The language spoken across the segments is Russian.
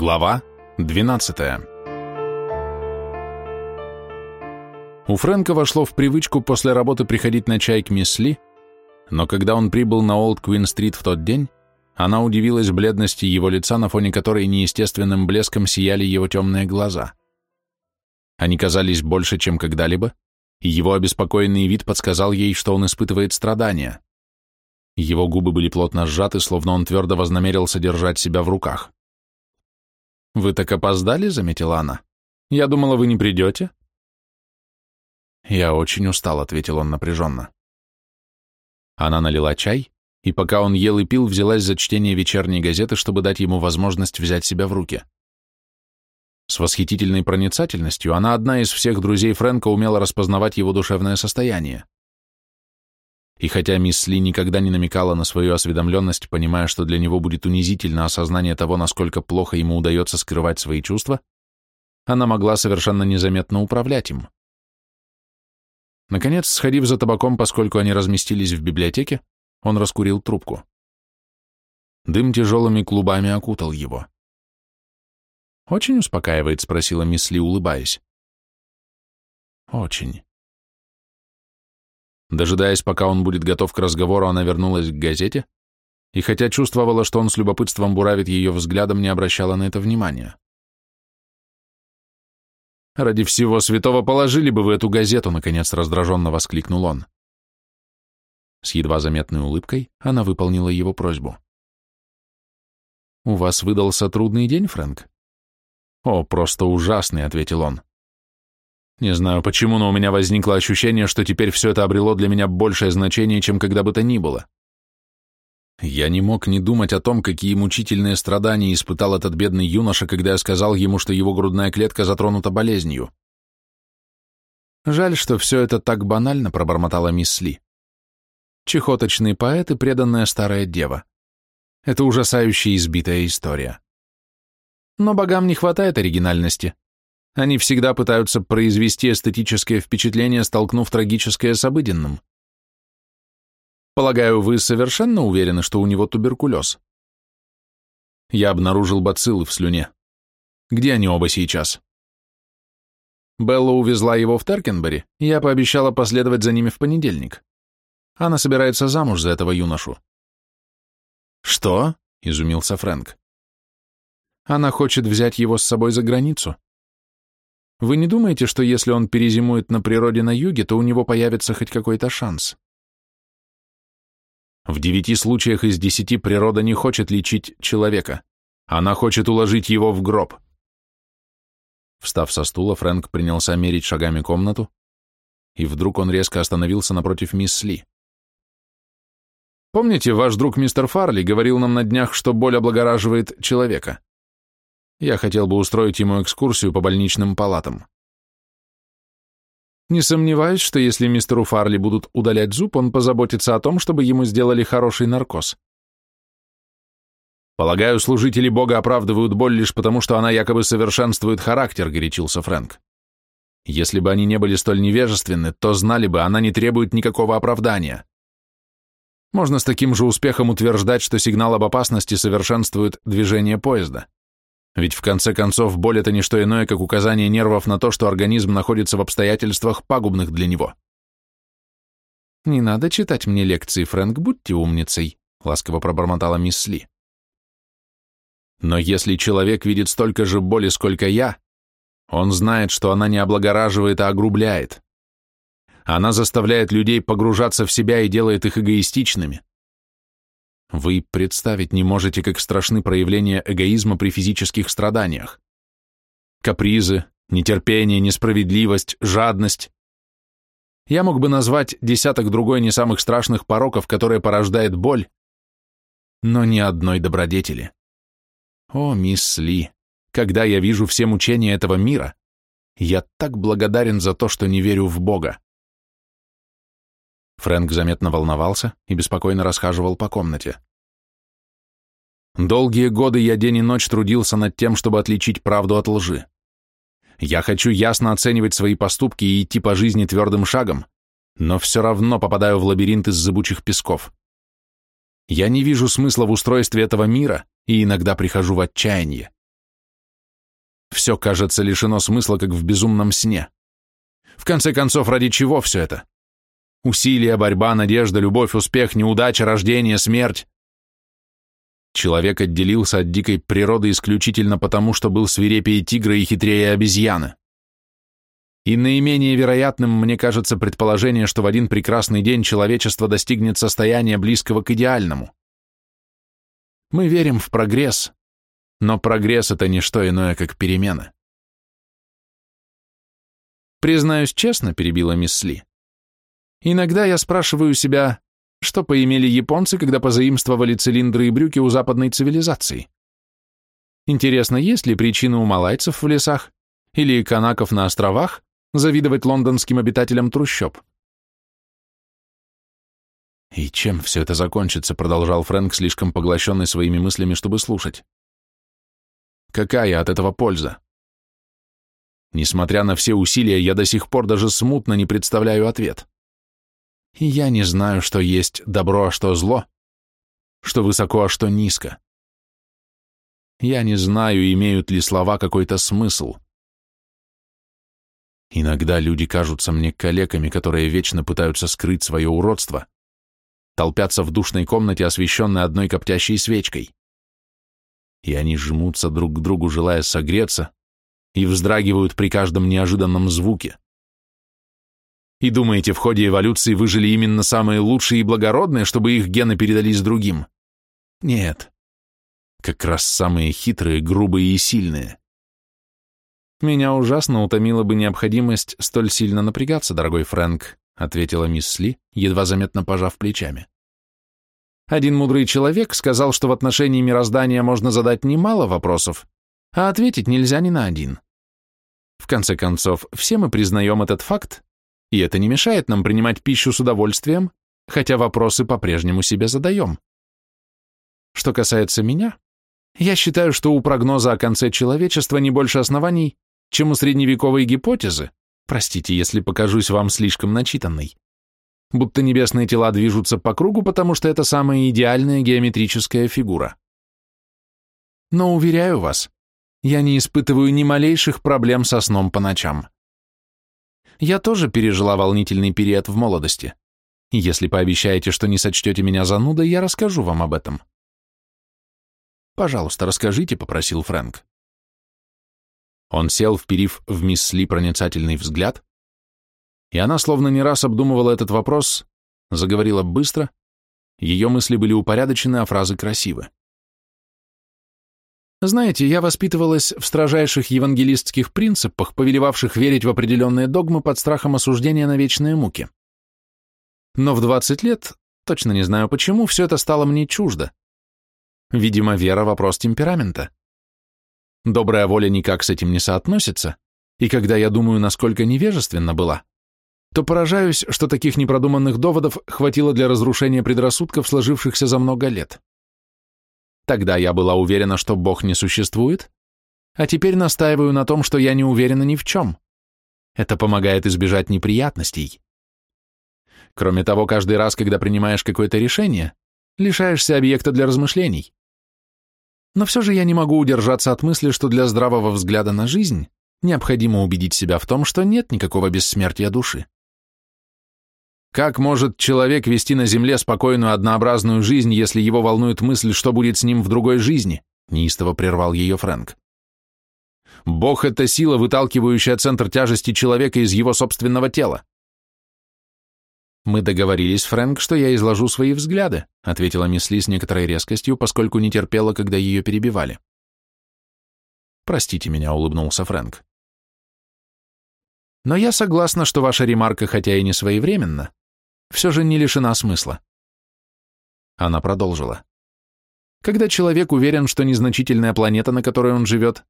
Глава 12 У Фрэнка вошло в привычку после работы приходить на чай к мисс Ли, но когда он прибыл на Олд Квин-стрит в тот день, она удивилась бледности его лица, на фоне которой неестественным блеском сияли его темные глаза. Они казались больше, чем когда-либо, и его обеспокоенный вид подсказал ей, что он испытывает страдания. Его губы были плотно сжаты, словно он твердо вознамерился держать себя в руках. «Вы так опоздали?» — заметила она. «Я думала, вы не придете». «Я очень устал», — ответил он напряженно. Она налила чай, и пока он ел и пил, взялась за чтение вечерней газеты, чтобы дать ему возможность взять себя в руки. С восхитительной проницательностью она одна из всех друзей Фрэнка умела распознавать его душевное состояние. И хотя мисс Ли никогда не намекала на свою осведомленность, понимая, что для него будет унизительно осознание того, насколько плохо ему удается скрывать свои чувства, она могла совершенно незаметно управлять им. Наконец, сходив за табаком, поскольку они разместились в библиотеке, он раскурил трубку. Дым тяжелыми клубами окутал его. «Очень успокаивает?» — спросила мисс Ли, улыбаясь. «Очень». Дожидаясь, пока он будет готов к разговору, она вернулась к газете, и хотя чувствовала, что он с любопытством буравит ее взглядом, не обращала на это внимания. «Ради всего святого положили бы вы эту газету!» — наконец раздраженно воскликнул он. С едва заметной улыбкой она выполнила его просьбу. «У вас выдался трудный день, Фрэнк?» «О, просто ужасный», — ответил он. Не знаю почему, но у меня возникло ощущение, что теперь все это обрело для меня большее значение, чем когда бы то ни было. Я не мог не думать о том, какие мучительные страдания испытал этот бедный юноша, когда я сказал ему, что его грудная клетка затронута болезнью. «Жаль, что все это так банально», — пробормотала мисс Ли. «Чехоточный поэт и преданная старая дева. Это ужасающая избитая история. Но богам не хватает оригинальности. Они всегда пытаются произвести эстетическое впечатление, столкнув трагическое с обыденным. Полагаю, вы совершенно уверены, что у него туберкулез? Я обнаружил бациллы в слюне. Где они оба сейчас? Белла увезла его в Теркенбери, и я пообещала последовать за ними в понедельник. Она собирается замуж за этого юношу. «Что?» — изумился Фрэнк. «Она хочет взять его с собой за границу. Вы не думаете, что если он перезимует на природе на юге, то у него появится хоть какой-то шанс? В девяти случаях из десяти природа не хочет лечить человека. Она хочет уложить его в гроб. Встав со стула, Фрэнк принялся мерить шагами комнату, и вдруг он резко остановился напротив мисс Ли. «Помните, ваш друг мистер Фарли говорил нам на днях, что боль облагораживает человека?» Я хотел бы устроить ему экскурсию по больничным палатам. Не сомневаюсь, что если мистеру Фарли будут удалять зуб, он позаботится о том, чтобы ему сделали хороший наркоз. Полагаю, служители Бога оправдывают боль лишь потому, что она якобы совершенствует характер, горячился Фрэнк. Если бы они не были столь невежественны, то знали бы, она не требует никакого оправдания. Можно с таким же успехом утверждать, что сигнал об опасности совершенствует движение поезда. Ведь в конце концов боль это не что иное, как указание нервов на то, что организм находится в обстоятельствах пагубных для него. «Не надо читать мне лекции, Фрэнк, будьте умницей», — ласково пробормотала мисс Ли. «Но если человек видит столько же боли, сколько я, он знает, что она не облагораживает, а огрубляет. Она заставляет людей погружаться в себя и делает их эгоистичными. Вы представить не можете, как страшны проявления эгоизма при физических страданиях. Капризы, нетерпение, несправедливость, жадность. Я мог бы назвать десяток другой не самых страшных пороков, которые порождает боль, но ни одной добродетели. О, мисс Ли, когда я вижу все мучения этого мира, я так благодарен за то, что не верю в Бога. Фрэнк заметно волновался и беспокойно расхаживал по комнате. Долгие годы я день и ночь трудился над тем, чтобы отличить правду от лжи. Я хочу ясно оценивать свои поступки и идти по жизни твердым шагом, но все равно попадаю в лабиринт из зыбучих песков. Я не вижу смысла в устройстве этого мира и иногда прихожу в отчаяние. Все кажется лишено смысла, как в безумном сне. В конце концов, ради чего все это? Усилия, борьба, надежда, любовь, успех, неудача, рождение, смерть. Человек отделился от дикой природы исключительно потому, что был свирепее тигра и хитрее обезьяны. И наименее вероятным мне кажется предположение, что в один прекрасный день человечество достигнет состояния близкого к идеальному. Мы верим в прогресс, но прогресс — это не что иное, как перемена. Признаюсь честно, перебила мисс Ли. Иногда я спрашиваю себя, что поимели японцы, когда позаимствовали цилиндры и брюки у западной цивилизации. Интересно, есть ли причины у малайцев в лесах или канаков на островах завидовать лондонским обитателям трущоб? «И чем все это закончится?» — продолжал Фрэнк, слишком поглощенный своими мыслями, чтобы слушать. «Какая от этого польза?» Несмотря на все усилия, я до сих пор даже смутно не представляю ответ. И я не знаю, что есть добро, а что зло, что высоко, а что низко. Я не знаю, имеют ли слова какой-то смысл. Иногда люди кажутся мне калеками, которые вечно пытаются скрыть свое уродство, толпятся в душной комнате, освещенной одной коптящей свечкой. И они жмутся друг к другу, желая согреться, и вздрагивают при каждом неожиданном звуке. И думаете, в ходе эволюции выжили именно самые лучшие и благородные, чтобы их гены передались другим? Нет. Как раз самые хитрые, грубые и сильные. Меня ужасно утомила бы необходимость столь сильно напрягаться, дорогой Фрэнк, ответила мисс Ли, едва заметно пожав плечами. Один мудрый человек сказал, что в отношении мироздания можно задать немало вопросов, а ответить нельзя ни на один. В конце концов, все мы признаем этот факт, и это не мешает нам принимать пищу с удовольствием, хотя вопросы по-прежнему себе задаем. Что касается меня, я считаю, что у прогноза о конце человечества не больше оснований, чем у средневековой гипотезы, Простите, если покажусь вам слишком начитанной. Будто небесные тела движутся по кругу, потому что это самая идеальная геометрическая фигура. Но, уверяю вас, я не испытываю ни малейших проблем со сном по ночам. Я тоже пережила волнительный период в молодости. Если пообещаете, что не сочтете меня занудой, я расскажу вам об этом. «Пожалуйста, расскажите», — попросил Фрэнк. Он сел, вперив в мисс Ли проницательный взгляд, и она, словно не раз обдумывала этот вопрос, заговорила быстро, ее мысли были упорядочены, а фразы красивы. Знаете, я воспитывалась в строжайших евангелистских принципах, повелевавших верить в определенные догмы под страхом осуждения на вечные муки. Но в 20 лет, точно не знаю почему, все это стало мне чуждо. Видимо, вера – вопрос темперамента. Добрая воля никак с этим не соотносится, и когда я думаю, насколько невежественна была, то поражаюсь, что таких непродуманных доводов хватило для разрушения предрассудков, сложившихся за много лет. Тогда я была уверена, что Бог не существует, а теперь настаиваю на том, что я не уверена ни в чем. Это помогает избежать неприятностей. Кроме того, каждый раз, когда принимаешь какое-то решение, лишаешься объекта для размышлений. Но все же я не могу удержаться от мысли, что для здравого взгляда на жизнь необходимо убедить себя в том, что нет никакого бессмертия души. Как может человек вести на земле спокойную однообразную жизнь, если его волнует мысль, что будет с ним в другой жизни? Неистово прервал ее Фрэнк. Бог — это сила, выталкивающая центр тяжести человека из его собственного тела. «Мы договорились, Фрэнк, что я изложу свои взгляды», ответила мисс Ли с некоторой резкостью, поскольку не терпела, когда ее перебивали. «Простите меня», — улыбнулся Фрэнк. «Но я согласна, что ваша ремарка, хотя и не своевременна, все же не лишена смысла». Она продолжила. «Когда человек уверен, что незначительная планета, на которой он живет,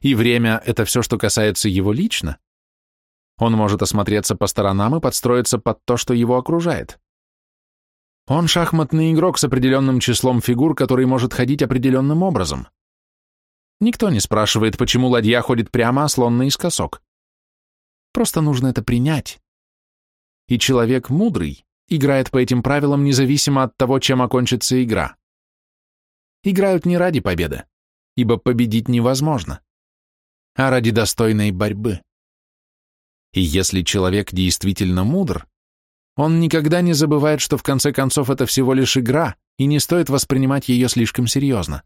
и время — это все, что касается его лично, он может осмотреться по сторонам и подстроиться под то, что его окружает. Он шахматный игрок с определенным числом фигур, который может ходить определенным образом. Никто не спрашивает, почему ладья ходит прямо, а слон наискосок. Просто нужно это принять. И человек мудрый играет по этим правилам независимо от того, чем окончится игра. Играют не ради победы, ибо победить невозможно. а ради достойной борьбы. И если человек действительно мудр, он никогда не забывает, что в конце концов это всего лишь игра, и не стоит воспринимать ее слишком серьезно.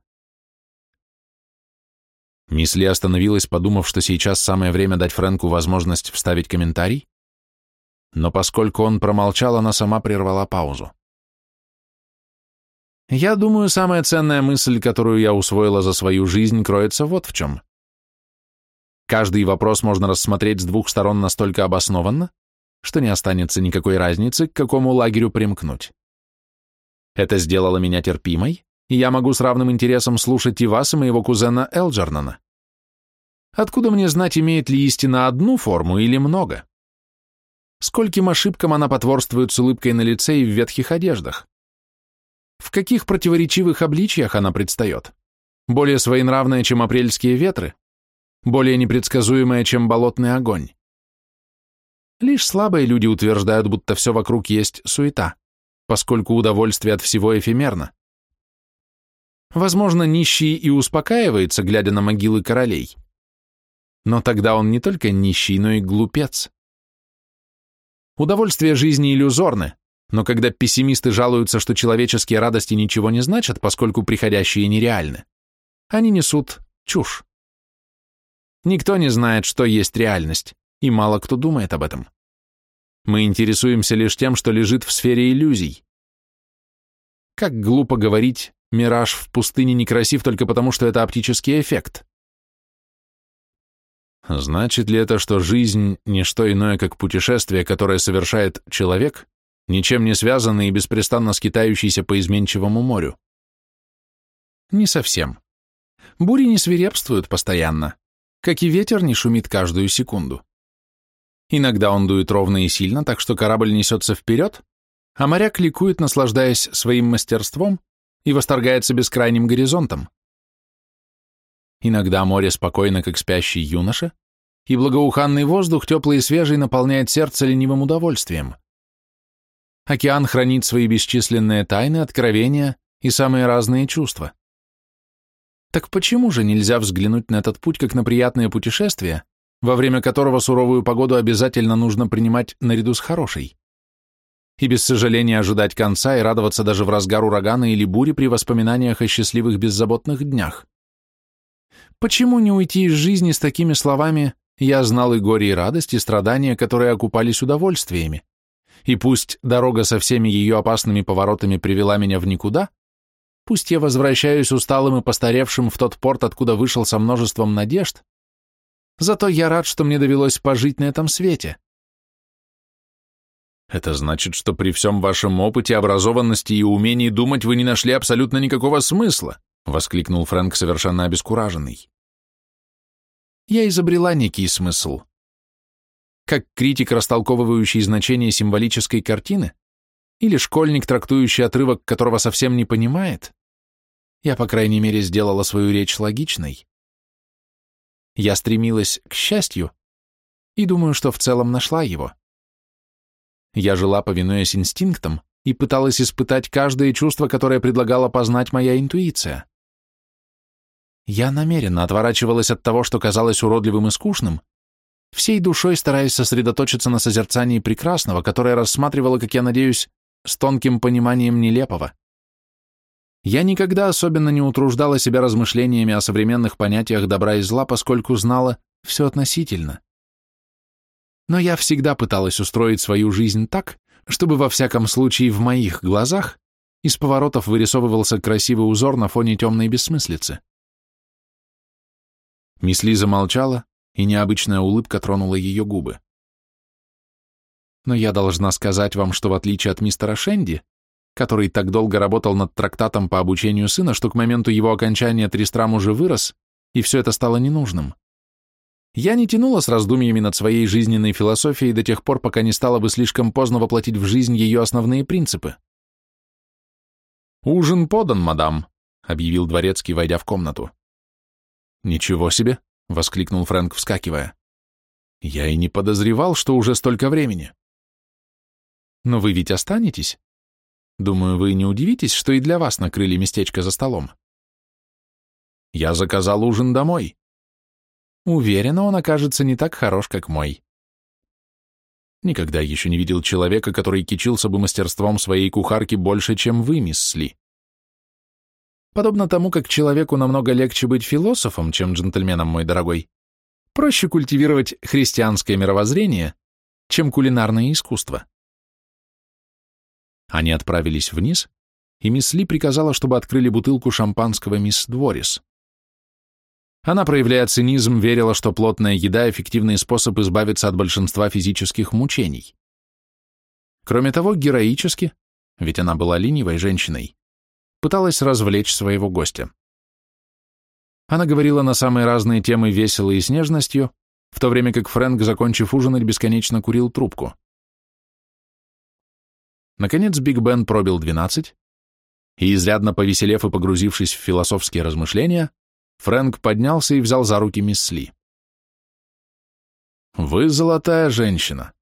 Мисс Ли остановилась, подумав, что сейчас самое время дать Фрэнку возможность вставить комментарий, но поскольку он промолчал, она сама прервала паузу. «Я думаю, самая ценная мысль, которую я усвоила за свою жизнь, кроется вот в чем. Каждый вопрос можно рассмотреть с двух сторон настолько обоснованно, что не останется никакой разницы, к какому лагерю примкнуть. Это сделало меня терпимой, и я могу с равным интересом слушать и вас, и моего кузена Элджернана. Откуда мне знать, имеет ли истина одну форму или много? Скольким ошибкам она потворствует с улыбкой на лице и в ветхих одеждах? В каких противоречивых обличиях она предстает? Более своенравная, чем апрельские ветры? Более непредсказуемая, чем болотный огонь? Лишь слабые люди утверждают, будто все вокруг есть суета, поскольку удовольствие от всего эфемерно. Возможно, нищий и успокаивается, глядя на могилы королей. Но тогда он не только нищий, но и глупец. Удовольствие жизни иллюзорны, но когда пессимисты жалуются, что человеческие радости ничего не значат, поскольку приходящие нереальны, они несут чушь. Никто не знает, что есть реальность, и мало кто думает об этом. Мы интересуемся лишь тем, что лежит в сфере иллюзий. Как глупо говорить, мираж в пустыне некрасив только потому, что это оптический эффект. Значит ли это, что жизнь – не что иное, как путешествие, которое совершает человек, ничем не связанный и беспрестанно скитающийся по изменчивому морю? Не совсем. Бури не свирепствуют постоянно, как и ветер не шумит каждую секунду. Иногда он дует ровно и сильно, так что корабль несется вперед, а моряк ликует, наслаждаясь своим мастерством и восторгается бескрайним горизонтом. Иногда море спокойно, как спящий юноша, и благоуханный воздух, теплый и свежий, наполняет сердце ленивым удовольствием. Океан хранит свои бесчисленные тайны, откровения и самые разные чувства. Так почему же нельзя взглянуть на этот путь как на приятное путешествие, во время которого суровую погоду обязательно нужно принимать наряду с хорошей? И без сожаления ожидать конца и радоваться даже в разгар урагана или бури при воспоминаниях о счастливых беззаботных днях? Почему не уйти из жизни с такими словами «я знал и горе, и радость, и страдания, которые окупались удовольствиями», и пусть дорога со всеми ее опасными поворотами привела меня в никуда, пусть я возвращаюсь усталым и постаревшим в тот порт, откуда вышел со множеством надежд, зато я рад, что мне довелось пожить на этом свете. Это значит, что при всем вашем опыте, образованности и умении думать вы не нашли абсолютно никакого смысла, воскликнул Фрэнк совершенно обескураженный. Я изобрела некий смысл. Как критик, растолковывающий значение символической картины, или школьник, трактующий отрывок, которого совсем не понимает, я, по крайней мере, сделала свою речь логичной. Я стремилась к счастью и думаю, что в целом нашла его. Я жила, повинуясь инстинктам, и пыталась испытать каждое чувство, которое предлагала познать моя интуиция. Я намеренно отворачивалась от того, что казалось уродливым и скучным, всей душой стараясь сосредоточиться на созерцании прекрасного, которое рассматривала, как я надеюсь, с тонким пониманием нелепого. Я никогда особенно не утруждала себя размышлениями о современных понятиях добра и зла, поскольку знала все относительно. Но я всегда пыталась устроить свою жизнь так, чтобы во всяком случае в моих глазах из поворотов вырисовывался красивый узор на фоне темной бессмыслицы. Мисс Ли замолчала, и необычная улыбка тронула ее губы. Но я должна сказать вам, что в отличие от мистера Шенди, который так долго работал над трактатом по обучению сына, что к моменту его окончания Тристрам уже вырос, и все это стало ненужным. Я не тянула с раздумьями над своей жизненной философией до тех пор, пока не стало бы слишком поздно воплотить в жизнь ее основные принципы. «Ужин подан, мадам», — объявил дворецкий, войдя в комнату. «Ничего себе!» — воскликнул Фрэнк, вскакивая. «Я и не подозревал, что уже столько времени». «Но вы ведь останетесь? Думаю, вы не удивитесь, что и для вас накрыли местечко за столом». «Я заказал ужин домой». Уверена, он окажется не так хорош, как мой. Никогда еще не видел человека, который кичился бы мастерством своей кухарки больше, чем вы, мисс Ли. Подобно тому, как человеку намного легче быть философом, чем джентльменом, мой дорогой, проще культивировать христианское мировоззрение, чем кулинарное искусство. Они отправились вниз, и мисс Ли приказала, чтобы открыли бутылку шампанского мисс Дворис. Она, проявляя цинизм, верила, что плотная еда – эффективный способ избавиться от большинства физических мучений. Кроме того, героически, ведь она была ленивой женщиной, пыталась развлечь своего гостя. Она говорила на самые разные темы весело и с нежностью, в то время как Фрэнк, закончив ужинать, бесконечно курил трубку. Наконец Биг Бен пробил двенадцать, и, изрядно повеселев и погрузившись в философские размышления, Фрэнк поднялся и взял за руки мисс Ли. «Вы золотая женщина.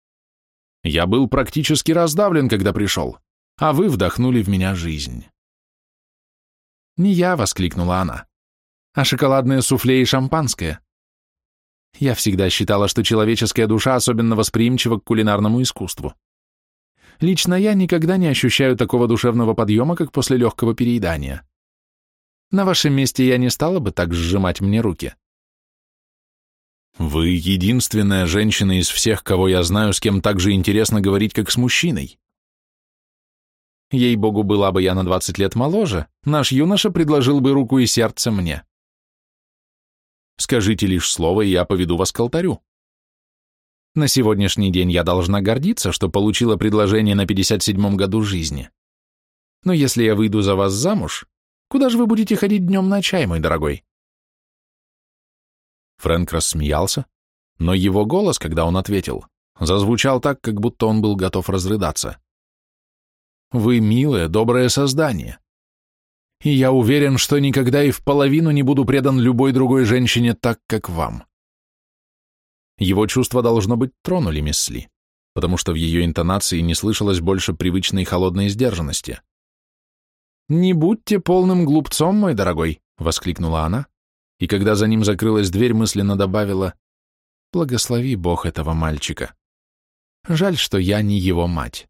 Я был практически раздавлен, когда пришел, а вы вдохнули в меня жизнь». «Не я», — воскликнула она, — «а шоколадное суфле и шампанское. Я всегда считала, что человеческая душа особенно восприимчива к кулинарному искусству. Лично я никогда не ощущаю такого душевного подъема, как после легкого переедания. На вашем месте я не стала бы так сжимать мне руки. Вы единственная женщина из всех, кого я знаю, с кем так же интересно говорить, как с мужчиной. Ей-богу, была бы я на 20 лет моложе, наш юноша предложил бы руку и сердце мне. Скажите лишь слово, и я поведу вас к алтарю. На сегодняшний день я должна гордиться, что получила предложение на 57-м году жизни. Но если я выйду за вас замуж, куда же вы будете ходить днем на чай, мой дорогой?» Фрэнк рассмеялся, но его голос, когда он ответил, зазвучал так, как будто он был готов разрыдаться. «Вы милое, доброе создание, и я уверен, что никогда и в половину не буду предан любой другой женщине так, как вам». Его чувства, должно быть, тронули мисс Ли, потому что в ее интонации не слышалось больше привычной холодной сдержанности. «Не будьте полным глупцом, мой дорогой!» — воскликнула она, и когда за ним закрылась дверь, мысленно добавила «Благослови Бог этого мальчика. Жаль, что я не его мать».